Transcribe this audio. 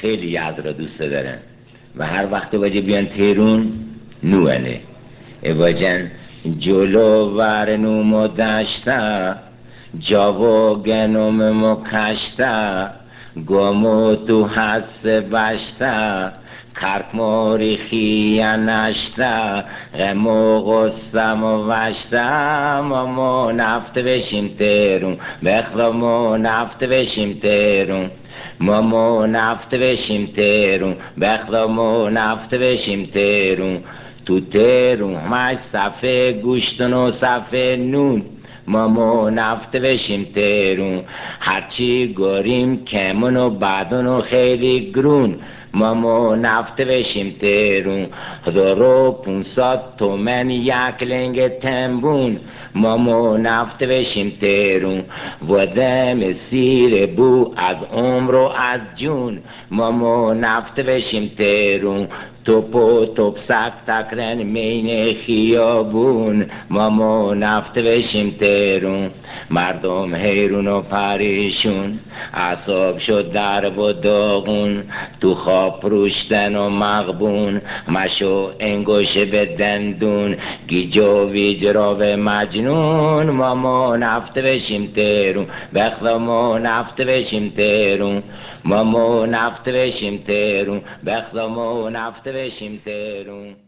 خیلی یزد را دوست دارن. و هر وقت باجه بیان تیرون نوانه واجن جلو ورنوم و دشتا جاو گنوم و کشتا گمو تو حس بشتا کرک موری خیا نشتا غمو غصم و وشتا مامو نفت بشیم تیرون بخلامو نفت بشیم تیرون مامو نفت بشیم تیرون بخلامو نفت بشیم تیرون تو تیرون همش صفه گوشتن و صفه نون. مامو نفت بشیم تیرون هرچی گاریم کمون و بدون و خیلی گرون. مامو نفت بشیم تیرون رو پونساد تومن یک لنگ تنبون. مامو نفت بشیم تیرون ودم سیر بو از عمر و از جون. مامو نفت بشیم تیرون توپ و توپ سک تکرن مین خیابون. مامو نفت بشیم تیرون مردم حیرون و پریشون اصاب شد درب و داغون. تو خواب روشتن و مغبون. مشو انگوش به دندون. ویجرا و مجنون. مامو نفت بشیم تیرون بخلامو نفت بشیم تیرون مامو نفت بشیم تیرون بخلامو نفت بشیم تیرون